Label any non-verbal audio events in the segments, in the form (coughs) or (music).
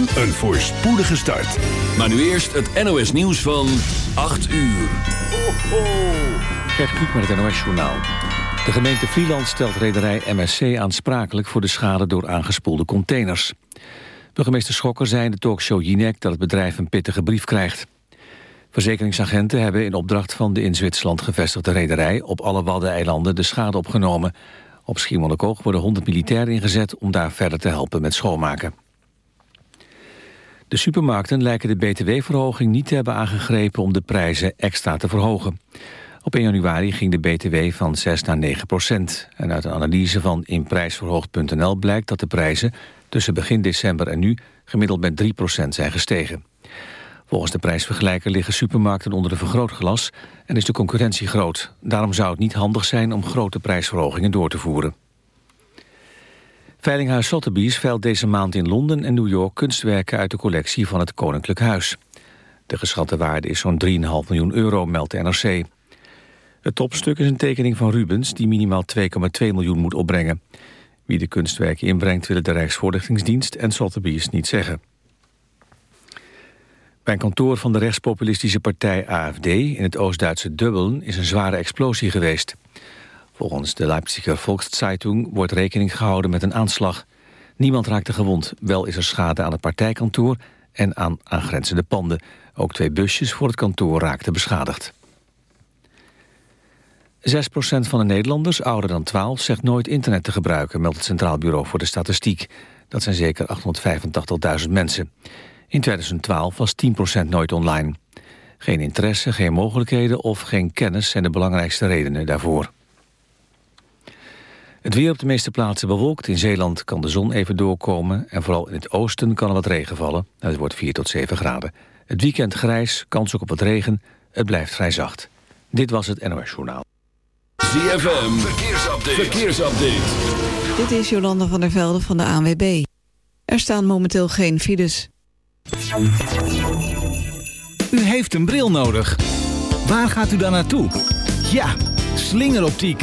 Een voorspoedige start. Maar nu eerst het NOS nieuws van 8 uur. Ho, ho. Met het NOS Journaal. De gemeente Vlieland stelt rederij MSC aansprakelijk... voor de schade door aangespoelde containers. Burgemeester Schokker zei in de talkshow Jinek... dat het bedrijf een pittige brief krijgt. Verzekeringsagenten hebben in opdracht van de in Zwitserland gevestigde rederij... op alle Waddeneilanden de schade opgenomen. Op Schiermonnikoog worden 100 militairen ingezet... om daar verder te helpen met schoonmaken. De supermarkten lijken de btw-verhoging niet te hebben aangegrepen om de prijzen extra te verhogen. Op 1 januari ging de btw van 6 naar 9 procent. En uit een analyse van inprijsverhoogd.nl blijkt dat de prijzen tussen begin december en nu gemiddeld met 3 procent zijn gestegen. Volgens de prijsvergelijker liggen supermarkten onder de vergrootglas en is de concurrentie groot. Daarom zou het niet handig zijn om grote prijsverhogingen door te voeren. Veilinghuis Sotheby's veilt deze maand in Londen en New York kunstwerken uit de collectie van het Koninklijk Huis. De geschatte waarde is zo'n 3,5 miljoen euro, meldt de NRC. Het topstuk is een tekening van Rubens die minimaal 2,2 miljoen moet opbrengen. Wie de kunstwerken inbrengt willen de Rijksvoorlichtingsdienst en Sotheby's niet zeggen. Bij kantoor van de rechtspopulistische partij AFD in het Oost-Duitse Dublin is een zware explosie geweest. Volgens de Leipziger Volkszeitung wordt rekening gehouden met een aanslag. Niemand raakte gewond, wel is er schade aan het partijkantoor en aan aangrenzende panden. Ook twee busjes voor het kantoor raakten beschadigd. 6% van de Nederlanders ouder dan 12 zegt nooit internet te gebruiken, meldt het Centraal Bureau voor de Statistiek. Dat zijn zeker 885.000 mensen. In 2012 was 10% nooit online. Geen interesse, geen mogelijkheden of geen kennis zijn de belangrijkste redenen daarvoor. Het weer op de meeste plaatsen bewolkt. In Zeeland kan de zon even doorkomen en vooral in het oosten kan er wat regen vallen. Het wordt 4 tot 7 graden. Het weekend grijs, kans ook op wat regen. Het blijft vrij zacht. Dit was het NOS Journaal. ZFM, verkeersupdate. verkeersupdate. Dit is Jolanda van der Velde van de ANWB. Er staan momenteel geen files. U heeft een bril nodig. Waar gaat u dan naartoe? Ja, slingeroptiek.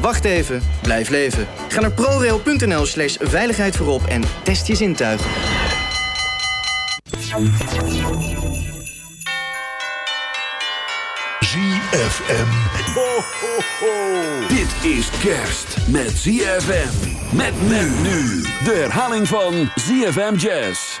Wacht even, blijf leven. Ga naar prorail.nl slash veiligheid voorop en test je zintuigen. ZFM. Ho, ho, ho. Dit is kerst met ZFM. Met men nu. De herhaling van ZFM Jazz.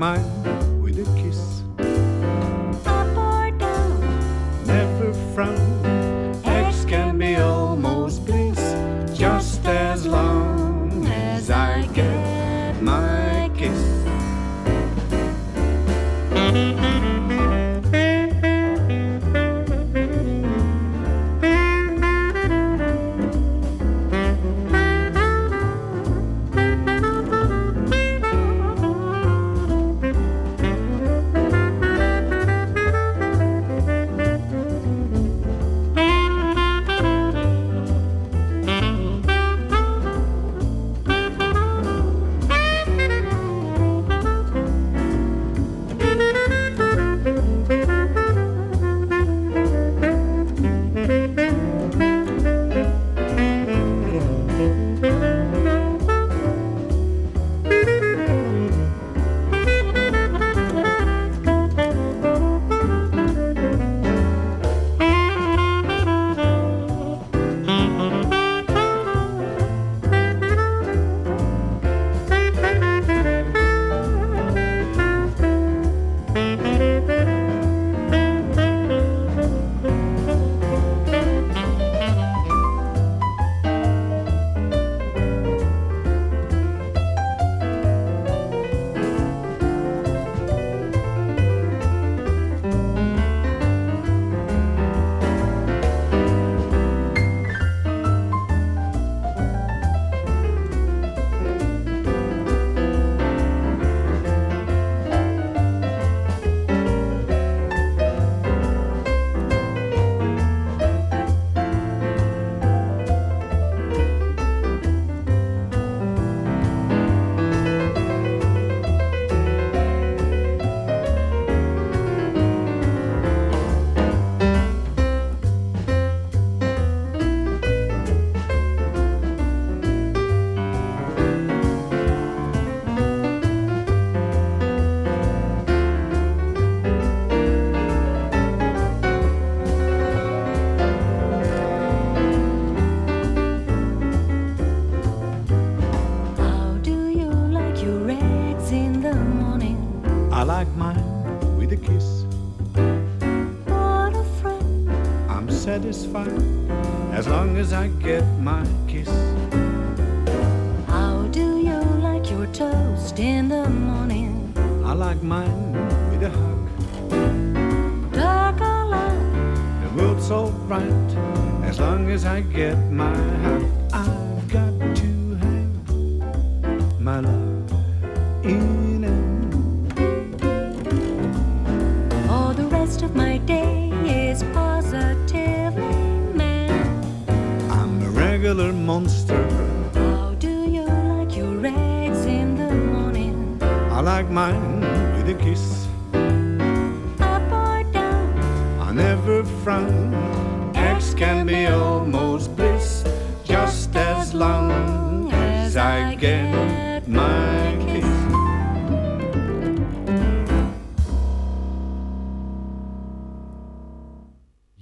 mine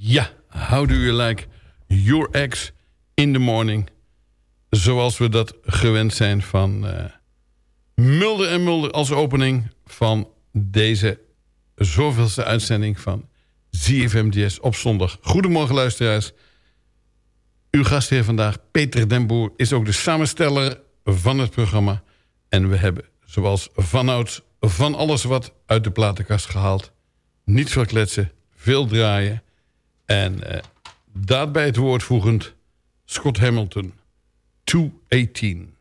Ja, how do you like your eggs in the morning? Zoals we dat gewend zijn van eh, Mulder en Mulder als opening van deze zoveelste uitzending van ZFMDS op zondag. Goedemorgen luisteraars. Uw gastheer vandaag, Peter Den Boer, is ook de samensteller van het programma. En we hebben, zoals vanouds, van alles wat uit de platenkast gehaald. Niet veel kletsen, veel draaien. En eh, daarbij het woord voegend Scott Hamilton, 218.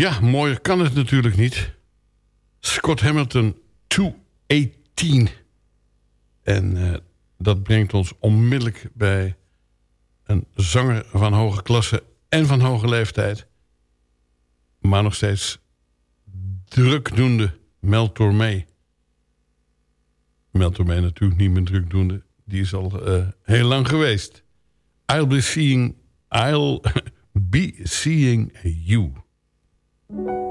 Ja, mooier kan het natuurlijk niet. Scott Hamilton 218. En uh, dat brengt ons onmiddellijk bij een zanger van hoge klasse en van hoge leeftijd. Maar nog steeds drukdoende Mel Tormé. Mel Tormé natuurlijk niet meer drukdoende. Die is al uh, heel lang geweest. I'll be seeing, I'll (laughs) be seeing you. I'll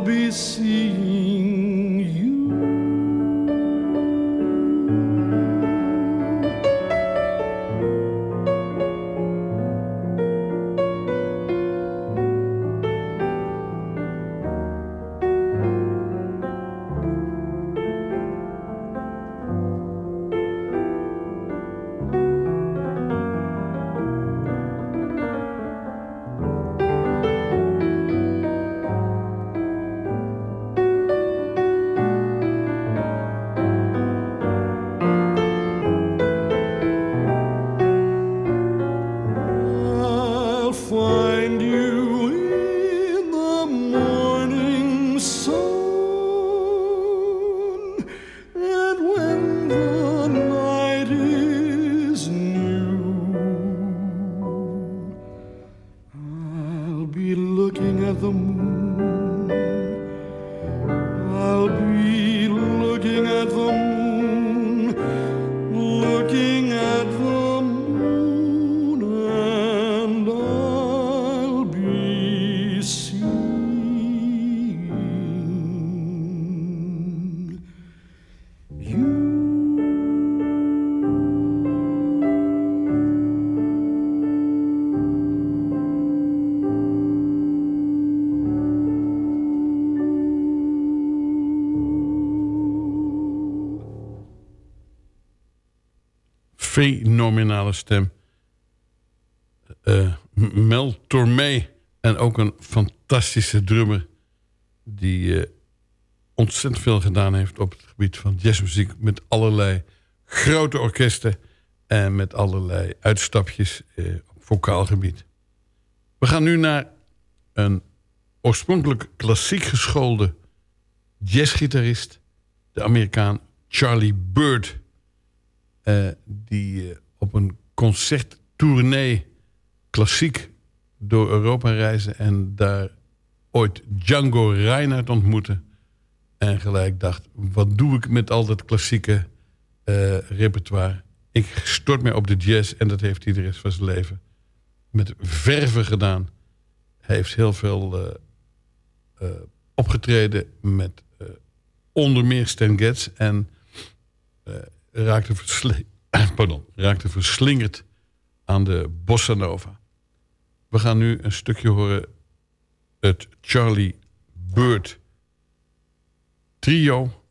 Be. Fenomenale stem. Eh, Mel Tormé. En ook een fantastische drummer. Die eh, ontzettend veel gedaan heeft op het gebied van jazzmuziek. Met allerlei grote orkesten. En met allerlei uitstapjes eh, op vocaal gebied. We gaan nu naar een oorspronkelijk klassiek geschoolde jazzgitarist. De Amerikaan Charlie Bird. die op een concerttournee klassiek door Europa reizen... en daar ooit Django Reinhardt ontmoette. En gelijk dacht, wat doe ik met al dat klassieke eh, repertoire? Ik stort mij op de jazz en dat heeft hij de rest van zijn leven met verven gedaan. Hij heeft heel veel eh, eh, opgetreden met onder meer Stan Getz... en raakte, versli- (coughs) pardon, raakte verslingerd aan de bossa nova. We gaan nu een stukje horen het Charlie Bird trio.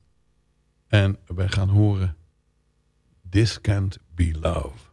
En wij gaan horen This Can't Be Love.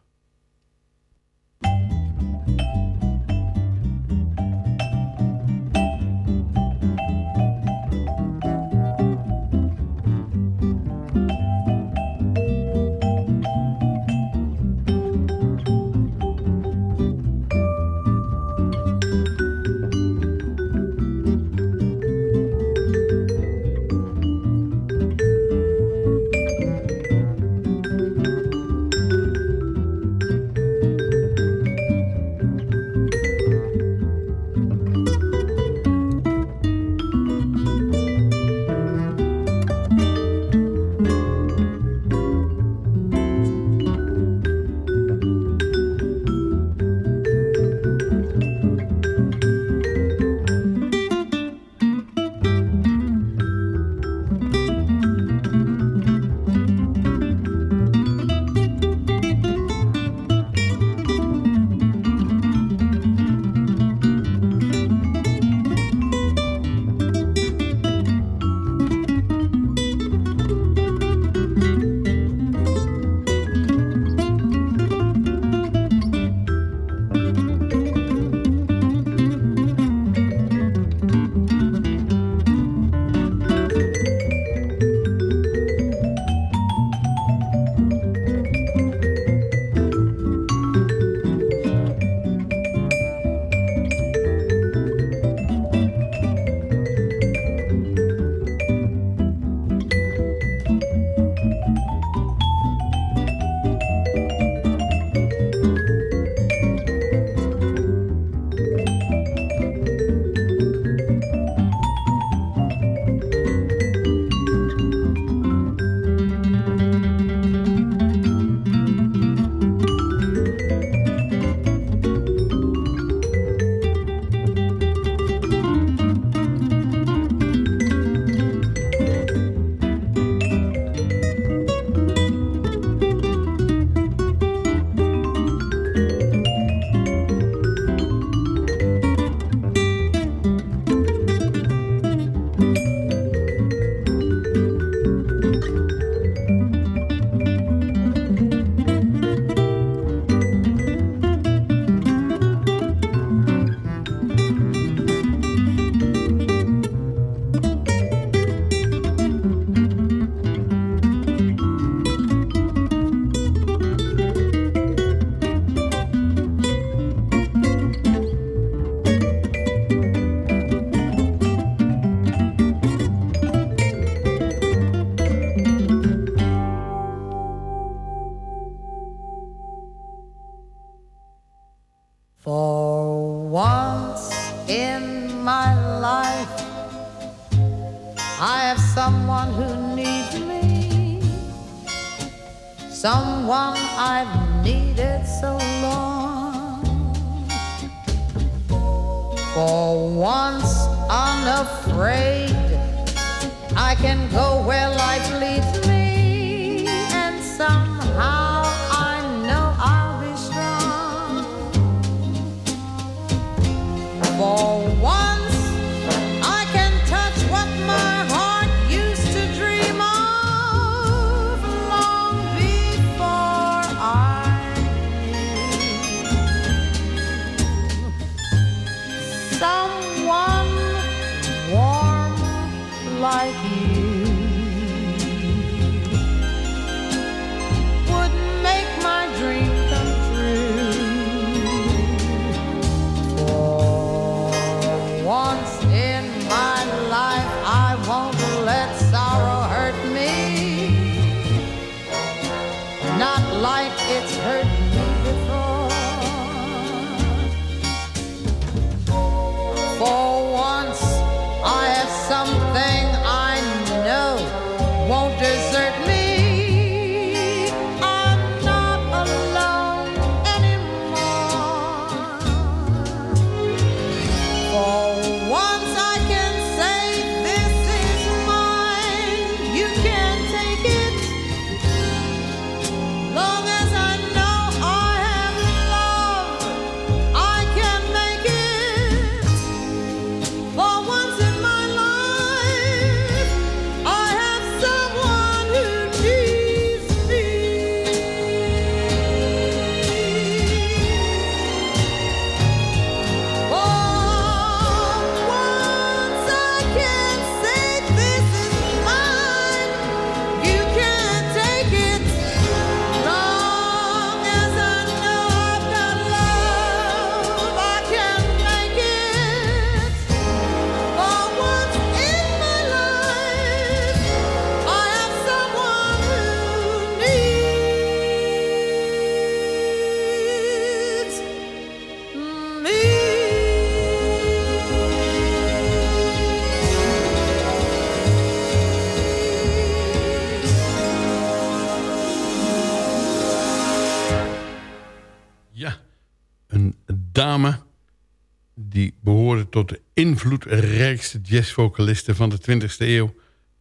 Invloedrijkste jazzvocalisten van de 20e eeuw...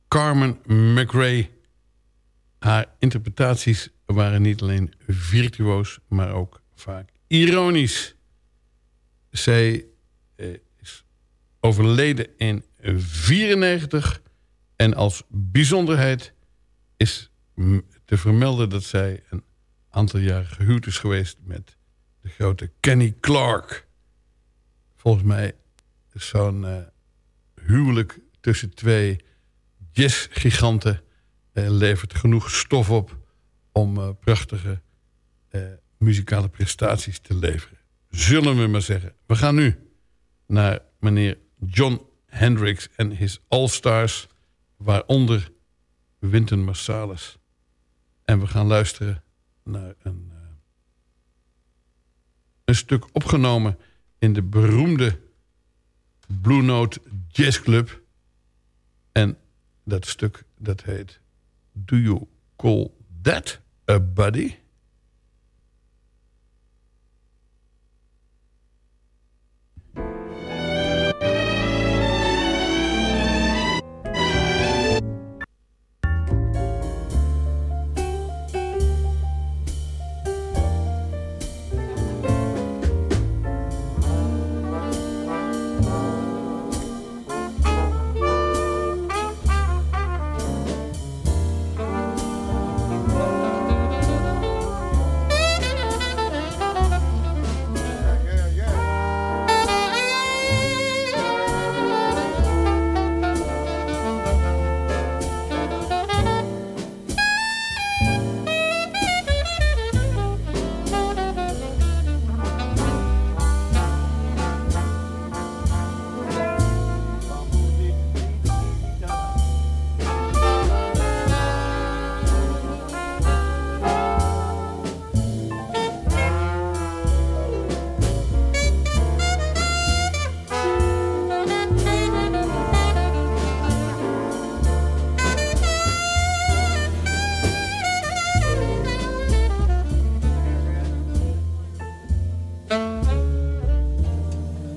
Carmen McRae. Haar interpretaties waren niet alleen virtuoos, maar ook vaak ironisch. Zij eh, is overleden in 94 en als bijzonderheid is te vermelden dat zij een aantal jaren gehuwd is geweest met de grote Kenny Clark. Volgens mij zo'n uh, huwelijk tussen twee jazzgiganten uh, levert genoeg stof op om uh, prachtige muzikale prestaties te leveren. Zullen we maar zeggen. We gaan nu naar meneer John Hendricks en his All-Stars... waaronder Wynton Marsalis. En we gaan luisteren naar een, een stuk opgenomen... in de beroemde Blue Note Jazz Club. En dat stuk dat heet... Do You Call That a Buddy?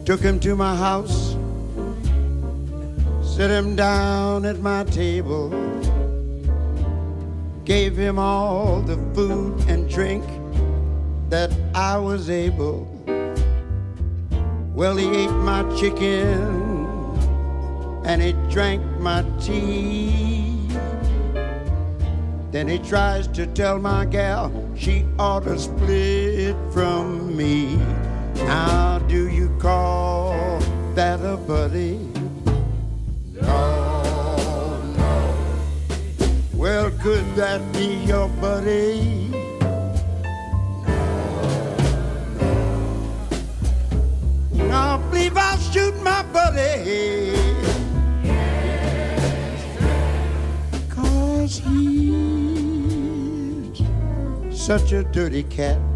Took him to my house, set him down at my table, gave him all the food and drink that I was able. Well, he ate my chicken and he drank my tea. Then he tries to tell my gal she ought to split from me. How do you call that a buddy? No, no. Well, could that be your buddy? No, no. I believe I'll shoot my buddy. Yes, Cause he's such a dirty cat.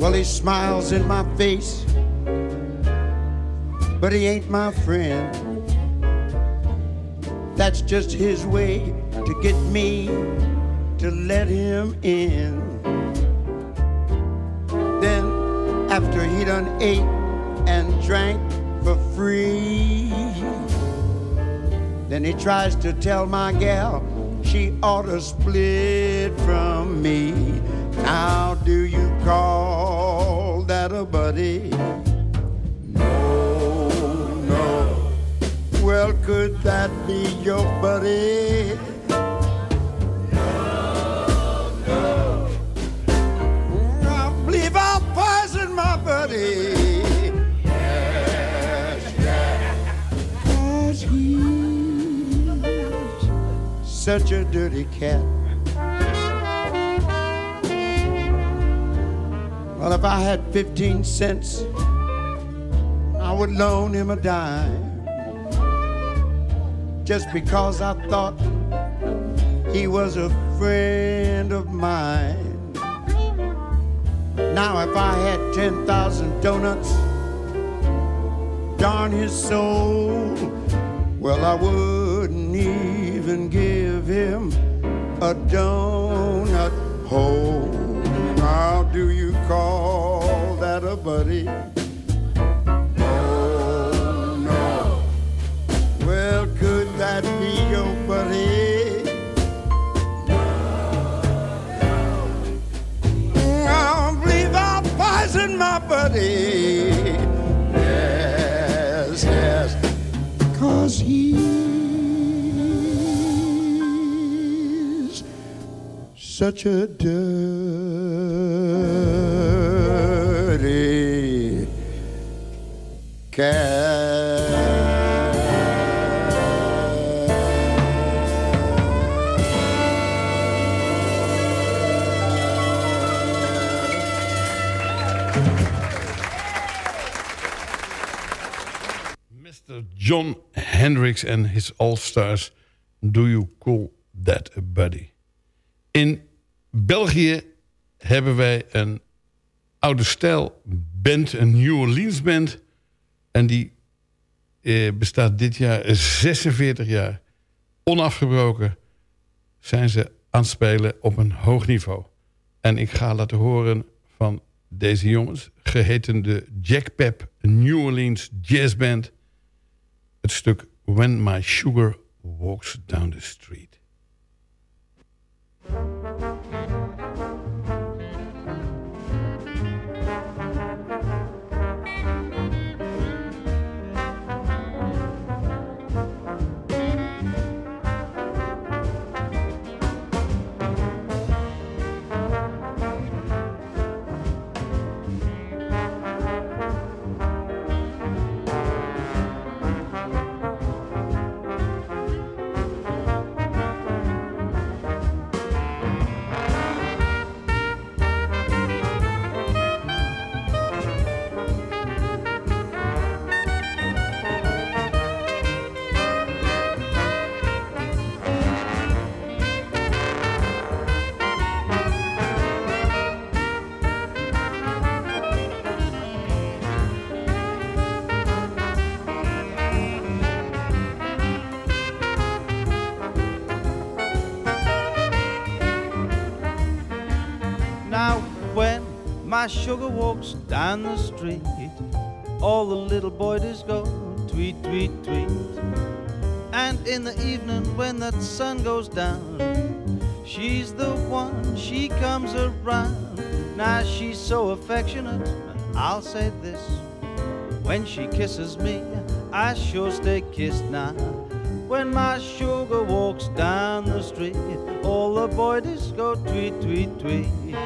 Well, he smiles in my face, but he ain't my friend. That's just his way to get me to let him in. Then, after he done ate and drank for free, then he tries to tell my gal she ought to split from me. Now, do you call buddy? No, no. Well, could that be your buddy? No, no. I believe I'll poison my buddy. Yes, yes. Such a dirty cat. Well, if I had 15 cents, I would loan him a dime. Just because I thought he was a friend of mine. Now, if I had 10,000 donuts, darn his soul, well, I wouldn't even give him a donut hole. Oh no. Well, could that be your buddy? I believe I'll poison my buddy. Yes, yes. Cause he's such a dirty Mr. John Hendricks en his All-Stars. Do you call that a buddy? In België hebben wij een oude stijl band, een New Orleans band. En die eh, bestaat dit jaar 46 jaar. Onafgebroken zijn ze aan het spelen op een hoog niveau. En ik ga laten horen van deze jongens... geheten de Jack Pep New Orleans Jazz Band... het stuk When My Sugar Walks Down the Street. My sugar walks down the street, all the little boys go tweet, tweet, tweet. And in the evening, when that sun goes down, she's the one, she comes around. Now, she's so affectionate, I'll say this when she kisses me, I sure stay kissed now. When my sugar walks down the street, all the boys go tweet, tweet, tweet.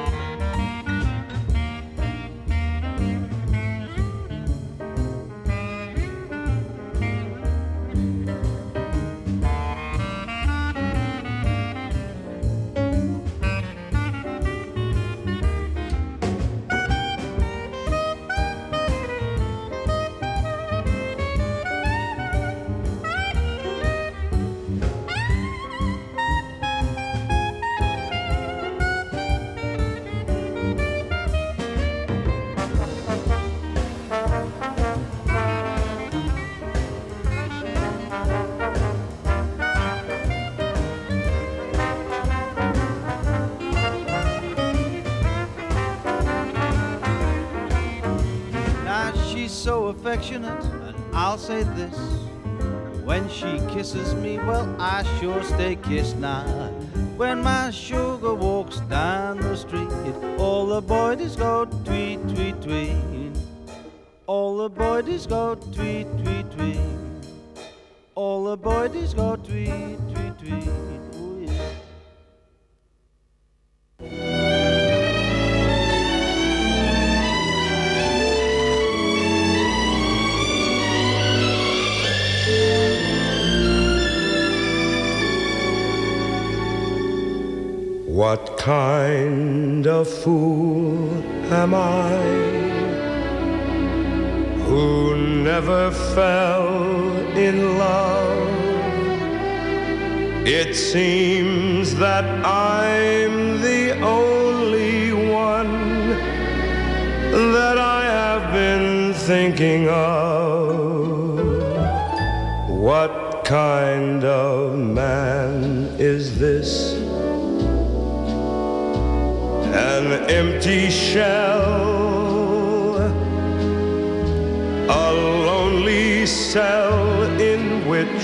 Say this. When she kisses me, well, I sure stay kissed now. When my sugar walks down the street, all the boys go tweet, tweet, tweet. All the boys go tweet, What kind of man is this? An empty shell, a lonely cell in which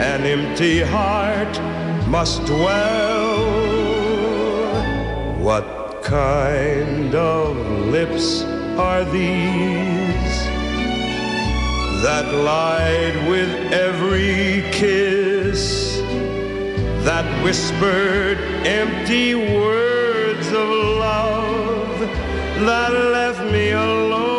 an empty heart must dwell. What kind of lips are these? That lied with every kiss, that whispered empty words of love, that left me alone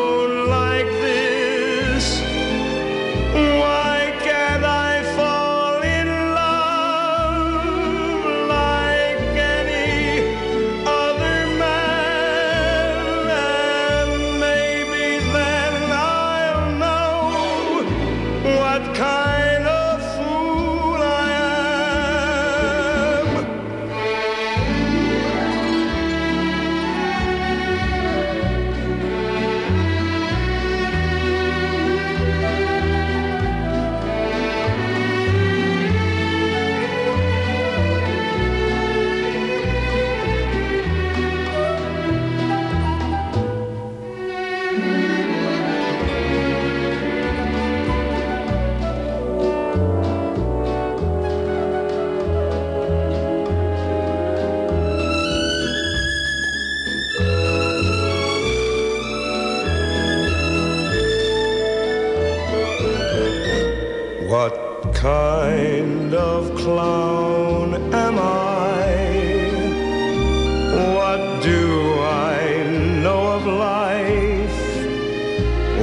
clown am I? What do I know of life?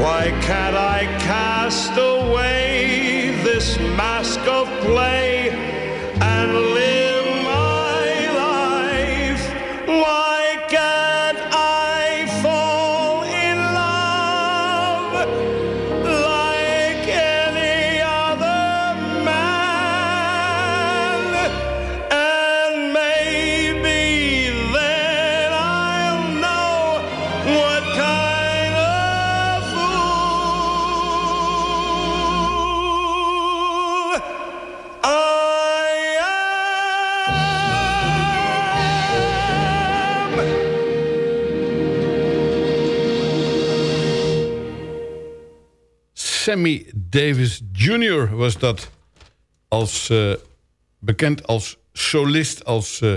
Why can't I cast away this mask of play and Sammy Davis Jr. was dat. Als, eh, bekend als solist, als eh,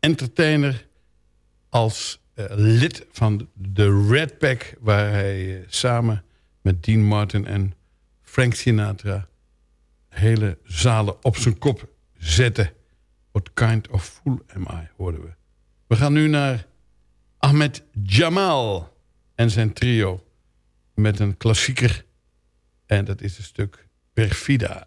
entertainer... als eh, lid van de Red Pack... waar hij samen met Dean Martin en Frank Sinatra... hele zalen op zijn kop zette. What kind of fool am I, hoorden we. We gaan nu naar Ahmed Jamal en zijn trio... met een klassieker... En dat is een stuk Perfida.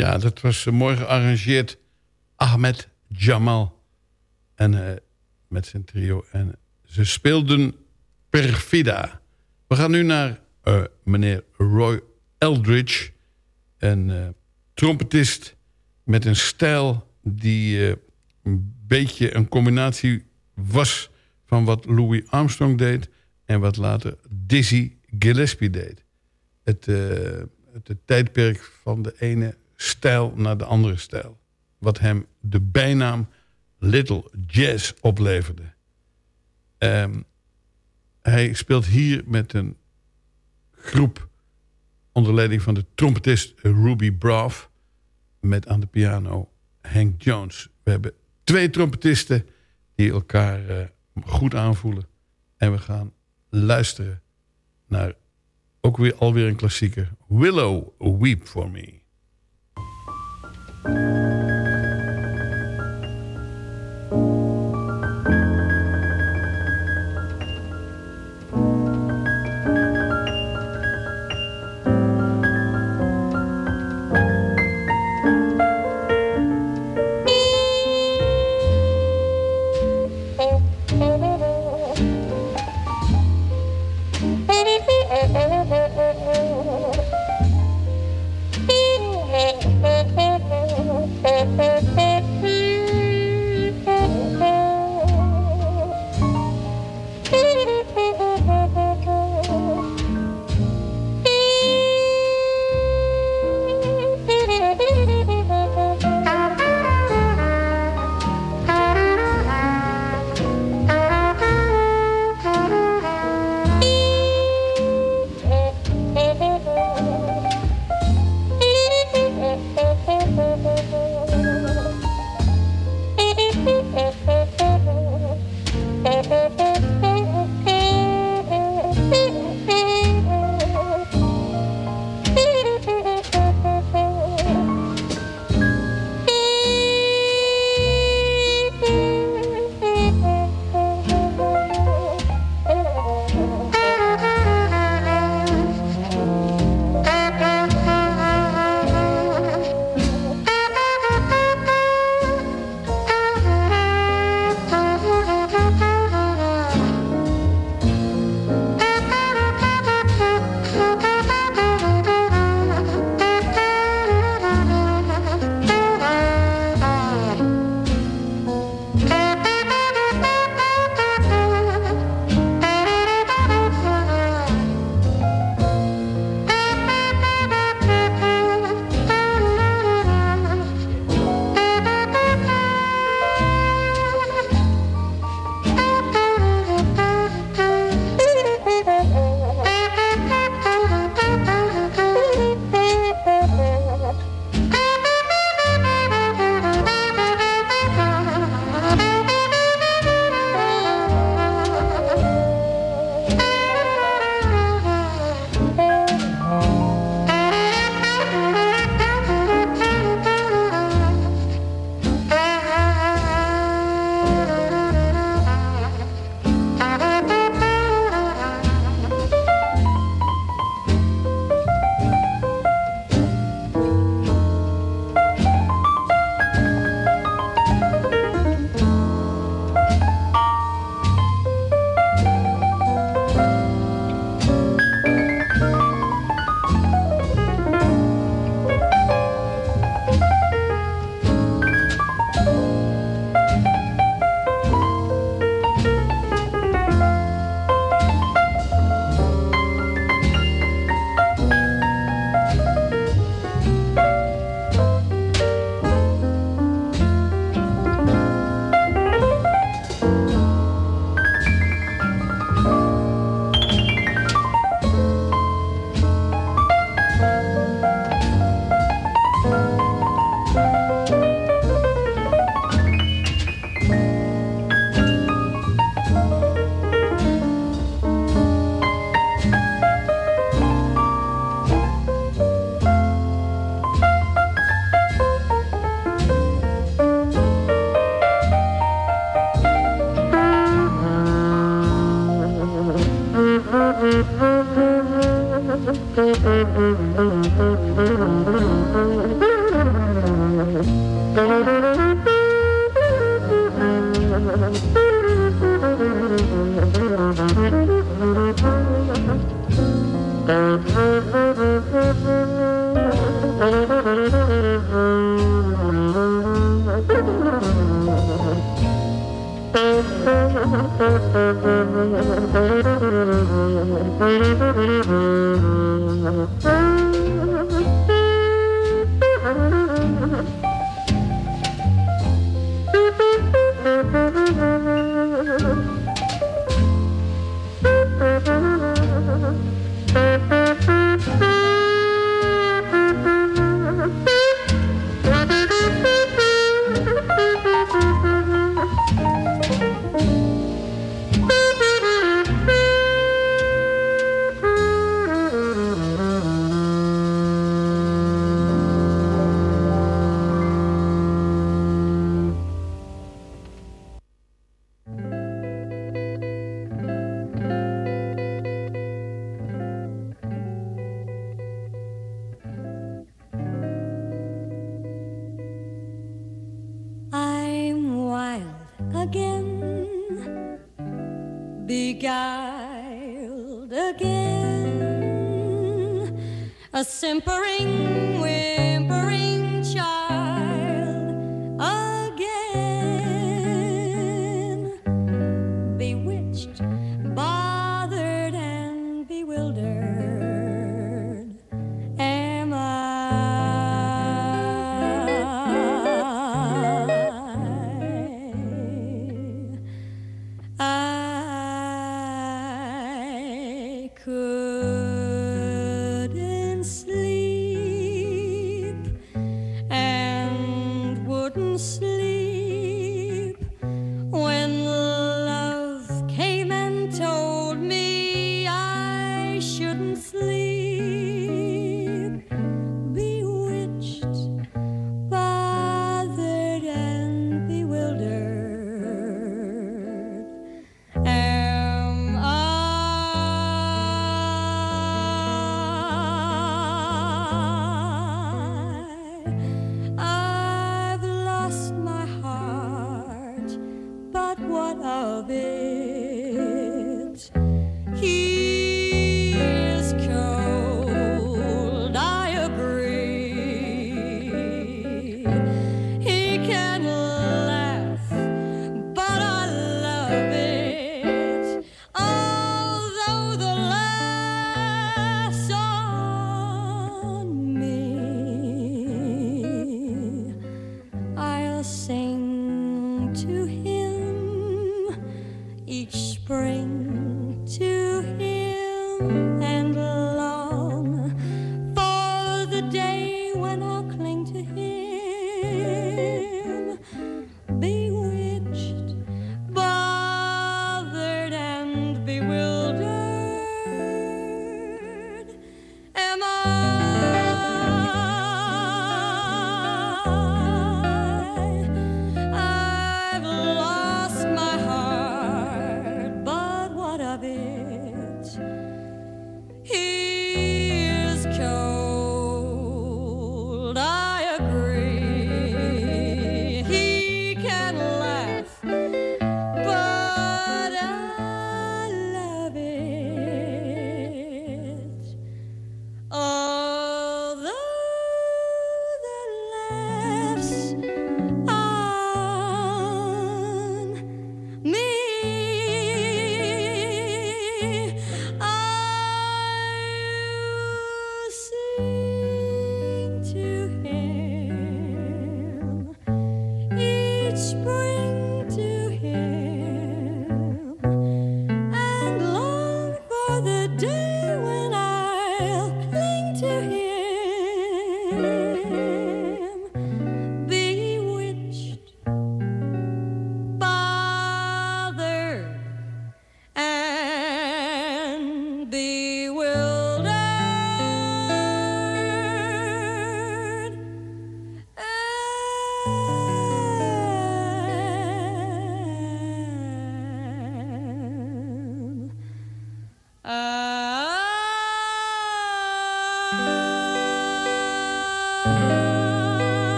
Ja, dat was eh, mooi gearrangeerd. Ahmed Jamal. En eh, met zijn trio. En ze speelden Perfida. We gaan nu naar eh, meneer Roy Eldridge. Een trompetist met een stijl die een beetje een combinatie was... van wat Louis Armstrong deed... en wat later Dizzy Gillespie deed. Het, het tijdperk van de ene stijl naar de andere stijl. Wat hem de bijnaam Little Jazz opleverde. Um, hij speelt hier met een groep onder leiding van de trompetist Ruby Braff... met aan de piano Hank Jones. We hebben twee trompetisten die elkaar uh, goed aanvoelen. En we gaan luisteren naar ook weer alweer een klassieker. Willow, Weep For Me. Thank you.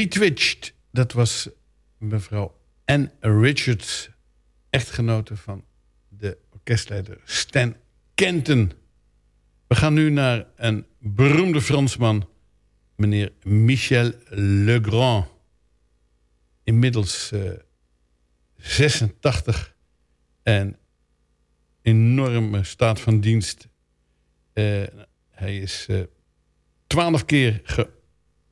Betwitched, dat was mevrouw Anne Richards, echtgenote van de orkestleider Stan Kenton. We gaan nu naar een beroemde Fransman, meneer Michel Legrand. Inmiddels uh, 86 en enorme staat van dienst. Uh, hij is uh, twaalf keer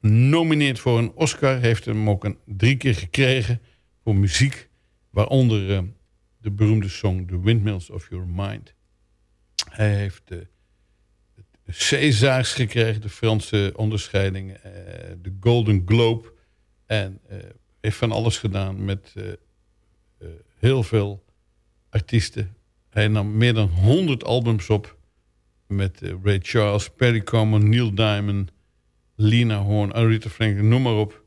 genomineerd voor een Oscar. Heeft hem ook een, drie keer gekregen voor muziek. Waaronder uh, de beroemde song The Windmills of Your Mind. Hij heeft de Césars gekregen, de Franse onderscheiding. de Golden Globe. En heeft van alles gedaan met heel veel artiesten. Hij nam meer dan 100 albums op met Ray Charles, Perry Como, Neil Diamond, Lina Horne, Aretha Franklin, noem maar op.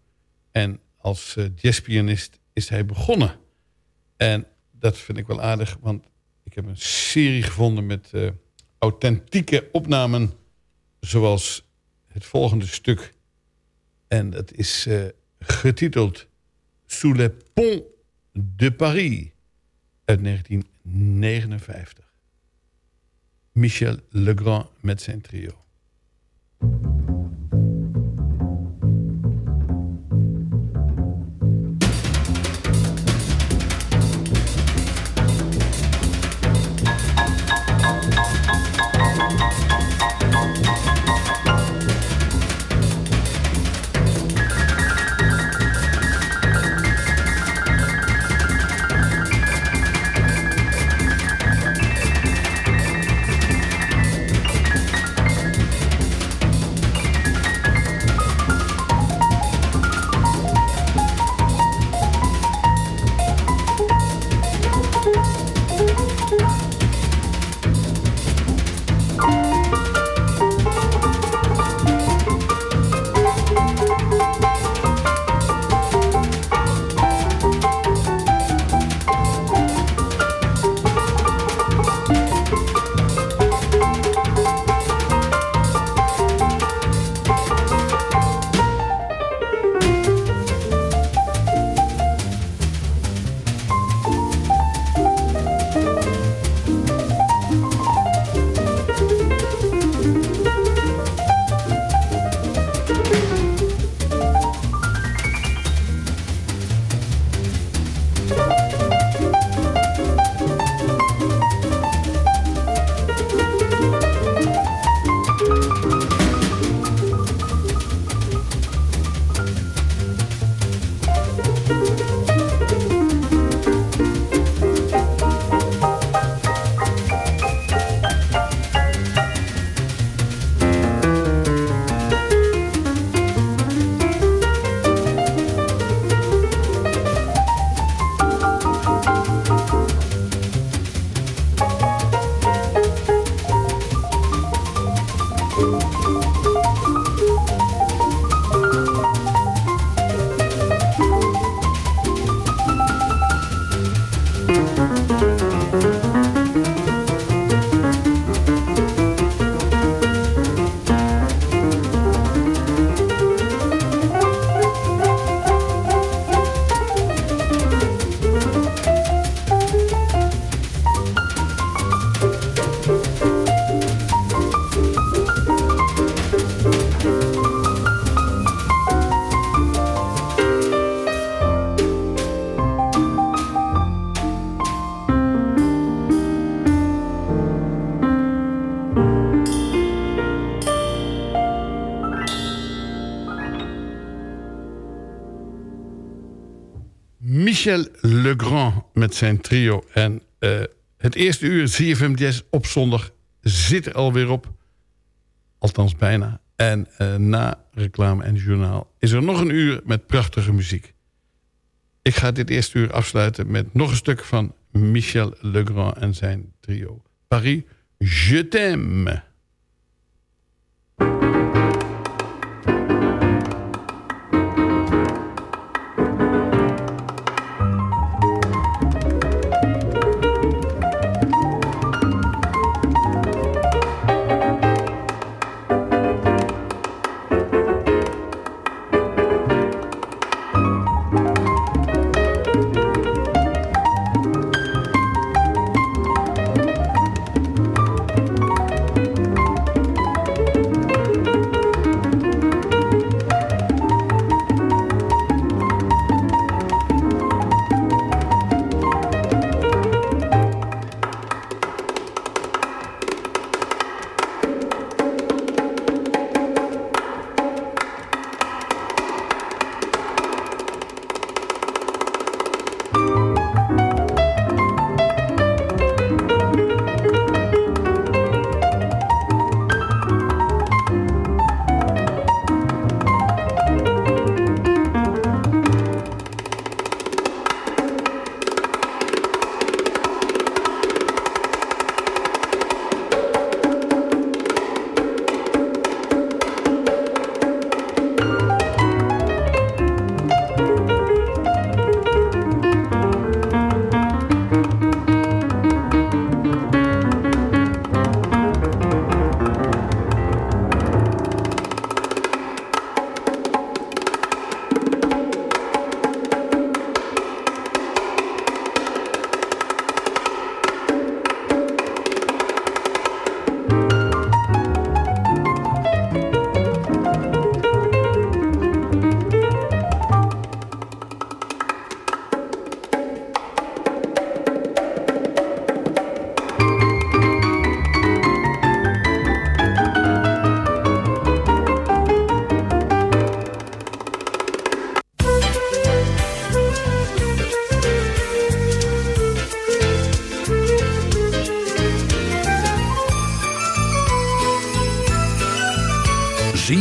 En als uh, jazzpianist is hij begonnen. En dat vind ik wel aardig, want ik heb een serie gevonden met uh, authentieke opnamen, zoals het volgende stuk. En dat is getiteld Sous les ponts de Paris uit 1959. Michel Legrand met zijn trio. Zijn trio. En uh, het eerste uur CFM Jazz op zondag zit er alweer op. Althans bijna. En uh, na reclame en journaal is er nog een uur met prachtige muziek. Ik ga dit eerste uur afsluiten met nog een stuk van Michel Legrand en zijn trio. Paris, je t'aime.